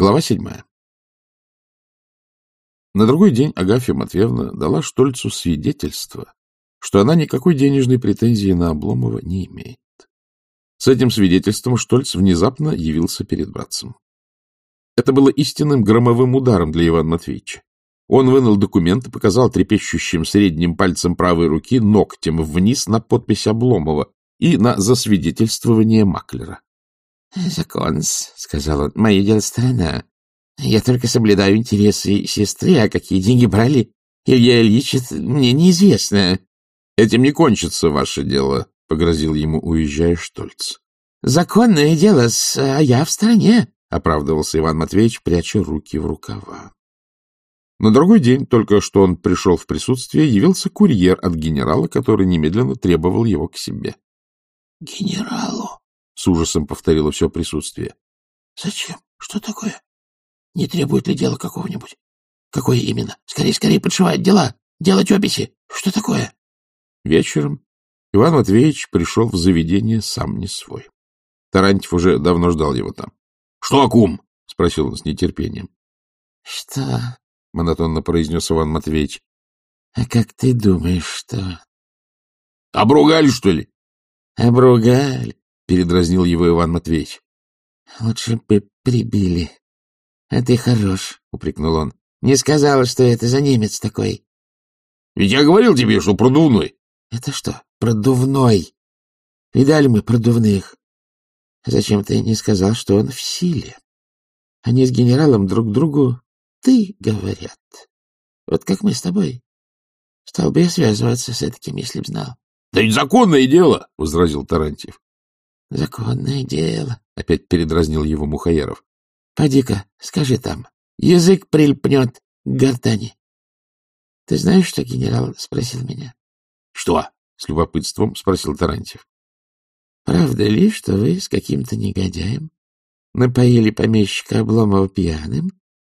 Глава седьмая. На другой день Агафья Матвеевна дала Штольцу свидетельство, что она никакой денежной претензии на Обломова не имеет. С этим свидетельством Штольц внезапно явился перед братцем. Это было истинным громовым ударом для Ивана Матвеевича. Он вынул документ и показал трепещущим средним пальцем правой руки ногтем вниз на подпись Обломова и на засвидетельствование Маклера. — закон сказал он, — мое дело сторона. Я только соблюдаю интересы сестры, а какие деньги брали Илья Ильич, мне неизвестно. — Этим не кончится ваше дело, — погрозил ему, уезжая Штольц. — Законное дело, а я в стороне, — оправдывался Иван Матвеевич, пряча руки в рукава. На другой день, только что он пришел в присутствие, явился курьер от генерала, который немедленно требовал его к себе. — Генералу? С ужасом повторило все присутствие. — Зачем? Что такое? Не требует ли дело какого-нибудь? Какое именно? Скорее, скорее подшивать дела, делать описи. Что такое? Вечером Иван Матвеевич пришел в заведение сам не свой. Тарантьев уже давно ждал его там. — Что, кум? — спросил он с нетерпением. — Что? — монотонно произнес Иван Матвеевич. — А как ты думаешь, что? — Обругали, что ли? — Обругали передразнил его Иван Матвеевич. — Лучше бы прибили. — А ты хорош, — упрекнул он. — Не сказала, что это за немец такой. — Ведь я говорил тебе, что продувной. — Это что, продувной? Видали мы продувных. Зачем ты не сказал, что он в силе? Они с генералом друг другу «ты» говорят. Вот как мы с тобой. Стал бы я связываться с этим, если б знал. — Да ведь законное дело, — возразил Тарантьев. — Законное дело, — опять передразнил его Мухаяров. — Поди-ка, скажи там, язык прильпнет к гортани. — Ты знаешь, что генерал спросил меня? — Что? — с любопытством спросил Тарантьев. — Правда ли, что вы с каким-то негодяем напоили помещика Обломова пьяным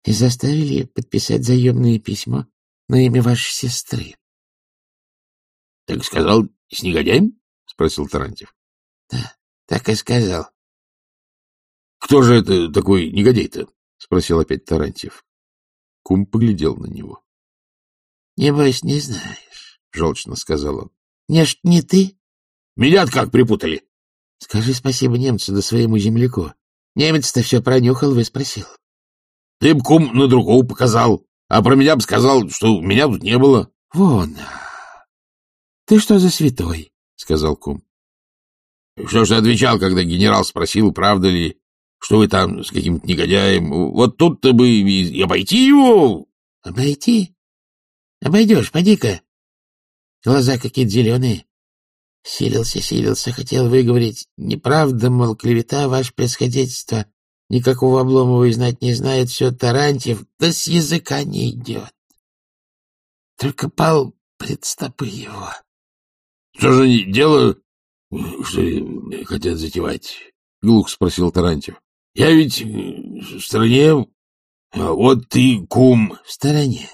и заставили подписать заемное письмо на имя вашей сестры? — Так сказал, с негодяем? — спросил Тарантьев. — Да. Так и сказал. — Кто же это такой негодяй-то? — спросил опять Тарантьев. Кум поглядел на него. — Небось, не знаешь, — желчно сказал он. — Не ж не ты? — Меня как припутали? — Скажи спасибо немцу да своему земляку. Немец-то все пронюхал, вы спросил. — Ты б, кум, на другого показал, а про меня бы сказал, что меня тут не было. — Вон. Ты что за святой? — сказал кум. Что ж ты отвечал, когда генерал спросил, правда ли, что вы там с каким-то негодяем? Вот тут-то бы и обойти его. — Обойти? Обойдешь, поди-ка. Глаза какие-то зеленые. Силился, силился, хотел выговорить. Неправда, мол, клевета, ваше происходительство. Никакого Обломова и знать не знает, все Тарантьев, да с языка не идет. Только пал пред стопы его. — Что же они делают? — Что хотят затевать? — глух спросил Тарантьев. — Я ведь в стороне, а вот ты, кум. — В стороне?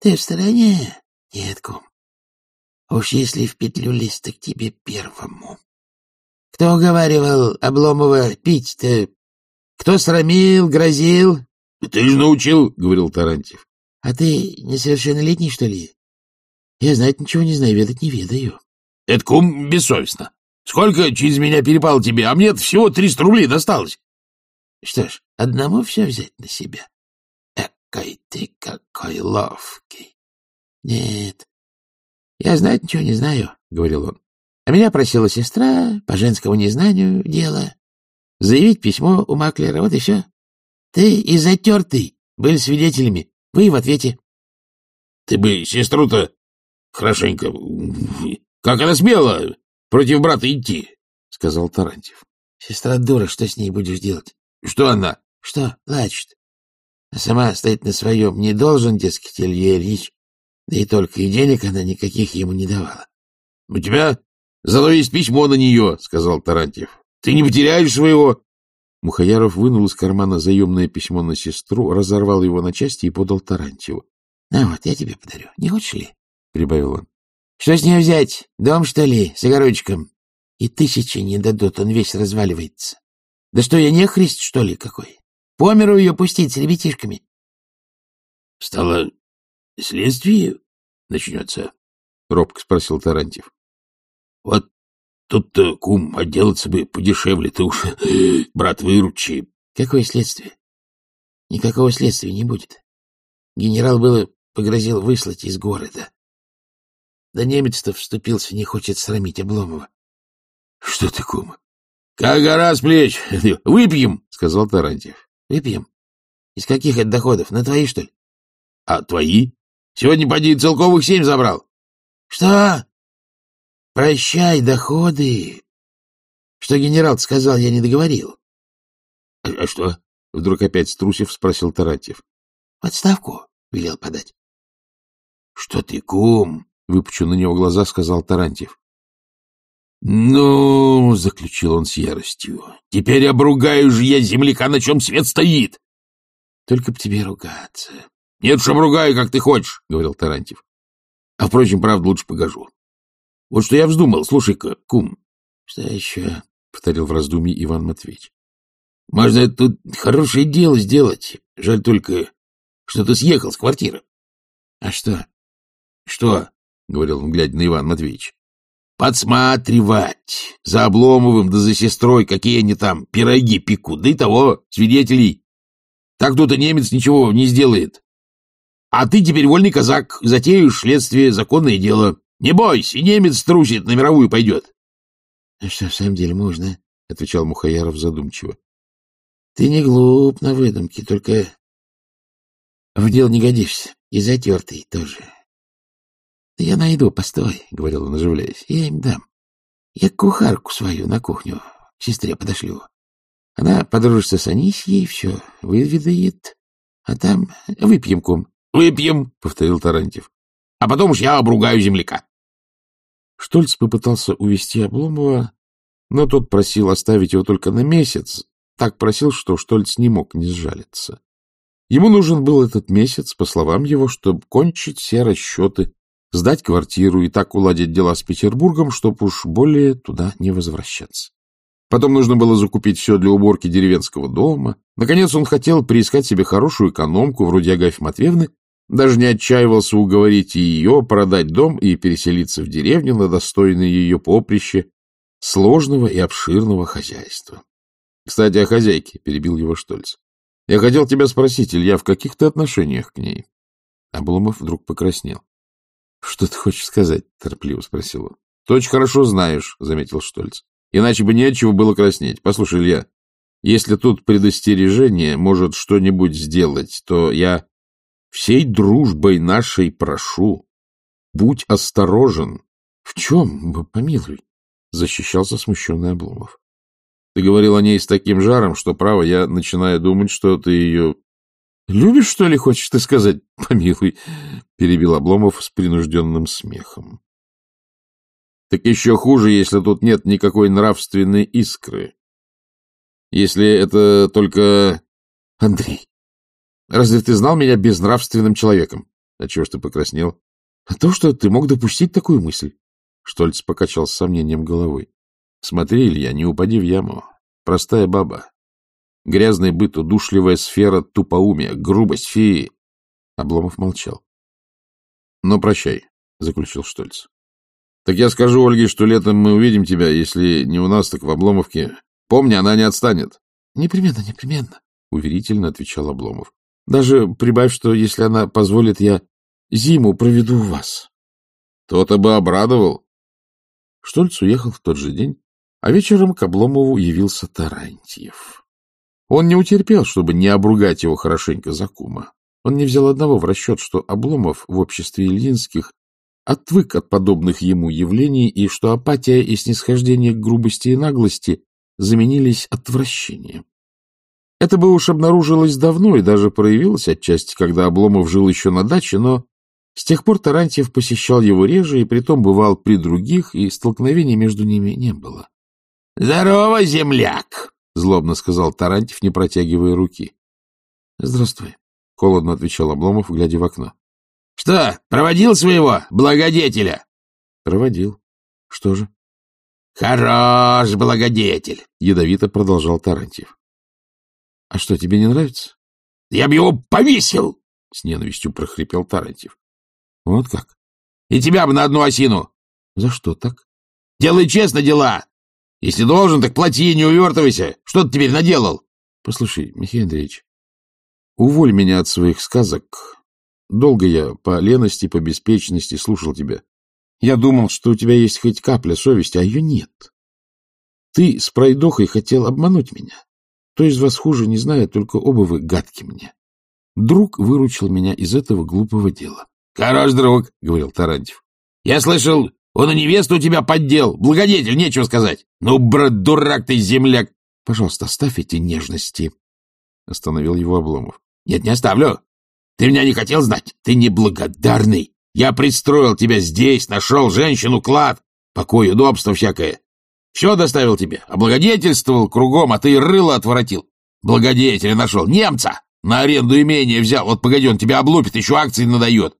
Ты в стороне? Нет, кум. Уж если в петлю лезть, так тебе первому. Кто уговаривал Обломова пить-то? Кто срамил, грозил? — Ты же научил, — говорил Тарантьев. — А ты несовершеннолетний, что ли? Я знать ничего не знаю, ведать не ведаю. — Это кум бессовестно. Сколько через меня перепало тебе, а мне всего триста рублей досталось. Что ж, одному все взять на себя. Экой ты какой ловкий. Нет, я знать ничего не знаю, — говорил он. А меня просила сестра по женскому незнанию дела заявить письмо у Маклера, вот и все. Ты и затертый были свидетелями, вы в ответе. Ты бы сестру-то хорошенько... Как она смела против брата идти, — сказал Тарантьев. — Сестра дура, что с ней будешь делать? — Что она? — Что, плачет. А сама стоит на своем. Не должен, дескать, Илья Ильич. Да и только и денег она никаких ему не давала. — У тебя зато есть письмо на нее, — сказал Тарантьев. — Ты не потеряешь своего... Мухаяров вынул из кармана заемное письмо на сестру, разорвал его на части и подал Тарантьеву. — На вот, я тебе подарю. Не хочешь ли? — прибавил он. Что с нее взять? Дом, что ли, с огородчиком? И тысячи не дадут, он весь разваливается. Да что, я не христ, что ли, какой? По миру ее пустить с ребятишками. — Стало следствие начнется? — робко спросил Тарантьев. — Вот тут-то, кум, отделаться бы подешевле, ты уж, брат, выручи. — Какое следствие? Никакого следствия не будет. Генерал было погрозил выслать из города. Да немец-то вступился, не хочет срамить Обломова. — Что ты, кум? — Как гора с плеч! Выпьем! — сказал Тарантьев. — Выпьем? Из каких это доходов? На твои, что ли? — А твои? Сегодня, поди, целковых семь забрал. — Что? Прощай, доходы. Что генерал сказал, я не договорил. — А что? — вдруг опять струсив спросил Тарантьев. — Отставку велел подать. — Что ты, кум? — выпучу на него глаза, сказал Тарантьев. — Ну, — заключил он с яростью, — теперь обругаю же я земляка, на чем свет стоит. — Только б тебе ругаться. — Нет уж, обругаю, как ты хочешь, — говорил Тарантьев. — А, впрочем, правду лучше погожу. Вот что я вздумал, слушай-ка, кум. — Что еще? — повторил в раздумье Иван Матвеевич. — Можно тут хорошее дело сделать. Жаль только, что ты съехал с квартиры. — А что? — Что? — говорил он, глядя на Ивана Матвеевича подсматривать за Обломовым да за сестрой, какие они там пироги пекут, да и того, свидетелей. Так тут и немец ничего не сделает. А ты теперь вольный казак, затеешь следствие, законное дело. Не бойся, немец трусит, на мировую пойдет. — А что, в самом деле можно? — отвечал Мухаяров задумчиво. — Ты не глуп на выдумке, только в дело не годишься. И затертый тоже. — Я найду, постой, — говорил он, оживляясь. — Я им дам. Я кухарку свою на кухню к сестре подошлю. Она подружится с Анисьей, все выведает. А там выпьем, кум. — Выпьем, — повторил Тарантьев. — А потом уж я обругаю земляка. Штольц попытался увести Обломова, но тот просил оставить его только на месяц. Так просил, что Штольц не мог не сжалиться. Ему нужен был этот месяц, по словам его, чтобы кончить все расчеты сдать квартиру и так уладить дела с Петербургом, чтоб уж более туда не возвращаться. Потом нужно было закупить все для уборки деревенского дома. Наконец он хотел приискать себе хорошую экономку, вроде Агафьи Матвеевны, даже не отчаивался уговорить ее продать дом и переселиться в деревню на достойное ее поприще сложного и обширного хозяйства. — Кстати, о хозяйке, — перебил его Штольц. — Я хотел тебя спросить, Илья, в каких ты отношениях к ней? Обломов вдруг покраснел. — Что ты хочешь сказать? — торопливо спросил он. — Ты очень хорошо знаешь, — заметил Штольц. — Иначе бы нечего было краснеть. Послушай, Илья, если тут предостережение может что-нибудь сделать, то я всей дружбой нашей прошу, будь осторожен. — В чем, помилуй? — защищался смущенный Обломов. — Ты говорил о ней с таким жаром, что, право, я начинаю думать, что ты ее — Любишь, что ли, хочешь ты сказать? Помилуй, — перебил Обломов с принужденным смехом. — Так еще хуже, если тут нет никакой нравственной искры. Если это только... Андрей, разве ты знал меня безнравственным человеком? А ж ты покраснел? А то, что ты мог допустить такую мысль. Штольц покачал с сомнением головой. Смотри, Илья, не упади в яму. Простая баба, Грязный быт, удушливая сфера тупоумия, грубость феи. Обломов молчал. — Ну, прощай, — заключил Штольц. — Так я скажу Ольге, что летом мы увидим тебя, если не у нас, так в Обломовке. Помни, она не отстанет. — Непременно, непременно, — уверительно отвечал Обломов. — Даже прибавь, что если она позволит, я зиму проведу у вас. — То-то бы обрадовал. Штольц уехал в тот же день, а вечером к Обломову явился Тарантьев. Он не утерпел, чтобы не обругать его хорошенько за кума. Он не взял одного в расчет, что Обломов в обществе Ильинских отвык от подобных ему явлений и что апатия и снисхождение к грубости и наглости заменились отвращением. Это бы уж обнаружилось давно и даже проявилось отчасти, когда Обломов жил еще на даче, но с тех пор Тарантьев посещал его реже и притом бывал при других, и столкновений между ними не было. — Здорово, земляк! — злобно сказал Тарантьев, не протягивая руки. — Здравствуй, — холодно отвечал Обломов, глядя в окно. — Что, проводил своего благодетеля? — Проводил. Что же? — Хорош благодетель, — ядовито продолжал Тарантьев. А что, тебе не нравится? — Я бы его повесил! — с ненавистью прохрипел Тарантьев. — Вот как? — И тебя бы на одну осину! — За что так? — Делай честно дела! Если должен, так плати, не увертывайся! Что ты теперь наделал? — Послушай, Михаил Андреевич, уволь меня от своих сказок. Долго я по лености, по беспечности слушал тебя. Я думал, что у тебя есть хоть капля совести, а ее нет. Ты с пройдохой хотел обмануть меня. Кто из вас хуже, не знаю, только оба вы гадки мне. Друг выручил меня из этого глупого дела. — Хорош, друг, — говорил Тарантьев. — Я слышал, он и невесту у тебя поддел. Благодетель, нечего сказать. Ну, брат, дурак ты, земляк. — Пожалуйста, оставь эти нежности, — остановил его Обломов. — Нет, не оставлю. Ты меня не хотел знать? Ты неблагодарный. Я пристроил тебя здесь, нашел женщину, клад, покой, удобство всякое. Все доставил тебе, облагодетельствовал кругом, а ты рыло отворотил. Благодетеля нашел, немца, на аренду имение взял. Вот погоди, он тебя облупит, еще акции надает.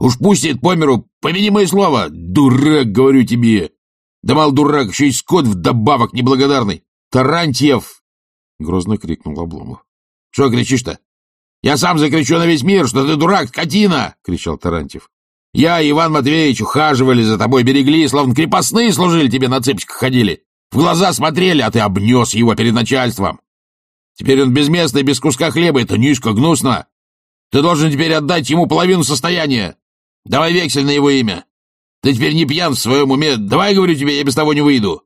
Уж пустит по миру, помяни мое слово. Дурак, говорю тебе. Да мал дурак, еще и скот вдобавок неблагодарный. Тарантьев! Грозно крикнул Обломов. Что кричишь-то? Я сам закричу на весь мир, что ты дурак, скотина! кричал Тарантьев. Я Иван Матвеевич ухаживали за тобой, берегли, словно крепостные служили тебе на цыпочках ходили. В глаза смотрели, а ты обнес его перед начальством. Теперь он без места и без куска хлеба. Это низко, гнусно. Ты должен теперь отдать ему половину состояния. Давай вексель на его имя. Ты теперь не пьян в своем уме. Давай, говорю тебе, я без того не выйду.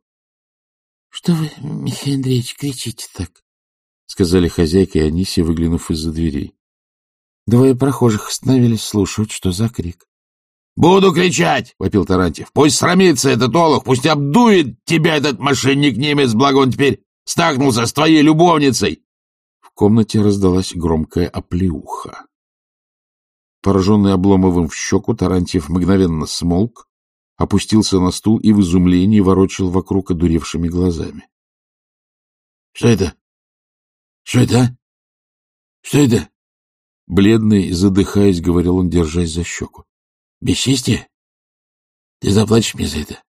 — Что вы, Михаил Андреевич, кричите так? — сказали хозяйка и Анисия, выглянув из-за дверей. Двое прохожих остановились слушать, что за крик. — Буду кричать! — вопил Тарантьев. — Пусть срамится этот олух, пусть обдует тебя этот мошенник-немец, благо он теперь стакнулся с твоей любовницей. В комнате раздалась громкая оплеуха. Пораженный Обломовым в щеку, Тарантьев мгновенно смолк, опустился на стул и в изумлении ворочил вокруг одуревшими глазами. — Что это? Что это, а? Что это? Бледный, задыхаясь, говорил он, держась за щеку. — Бесчестие? Ты заплатишь мне за это.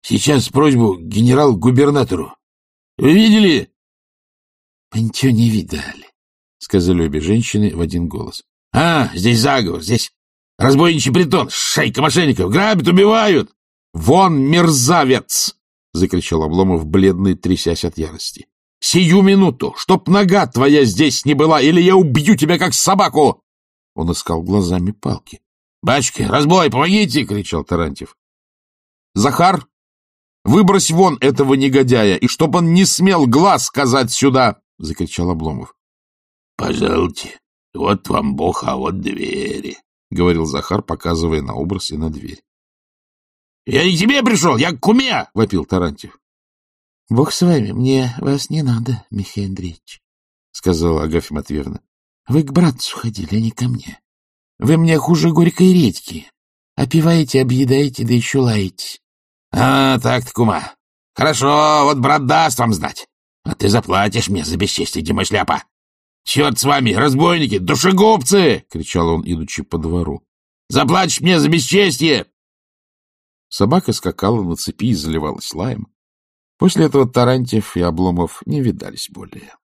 Сейчас просьбу генерал-губернатору. Вы видели? — Мы ничего не видали, — сказали обе женщины в один голос. — А, здесь заговор, здесь разбойничий притон, шайка мошенников, грабят, убивают. — Вон, мерзавец! — закричал Обломов, бледный, трясясь от ярости. — Сию минуту, чтоб нога твоя здесь не была, или я убью тебя, как собаку! Он искал глазами палки. — Бачки, разбой, помогите! — кричал Тарантьев. — Захар, выбрось вон этого негодяя, и чтоб он не смел глаз сказать сюда! — закричал Обломов. — Пожалуйте, вот вам бог, а вот двери, — говорил Захар, показывая на образ и на дверь. — Я не к тебе пришел, я к куме! — вопил Тарантьев. — Бог с вами, мне вас не надо, Михаил Андреевич, — сказала Агафья Матвеевна. — Вы к братцу ходили, а не ко мне. Вы мне хуже горькой редьки. Опиваете, объедаете, да еще лаете. — А, так-то, кума. Хорошо, вот брат даст вам знать. А ты заплатишь мне за бесчестие, Дима Шляпа. Черт с вами, разбойники, душегубцы! — кричал он, идучи по двору. — Заплатишь мне за бесчестие! Собака скакала на цепи и заливалась лаем. После этого Тарантьев и Обломов не видались более.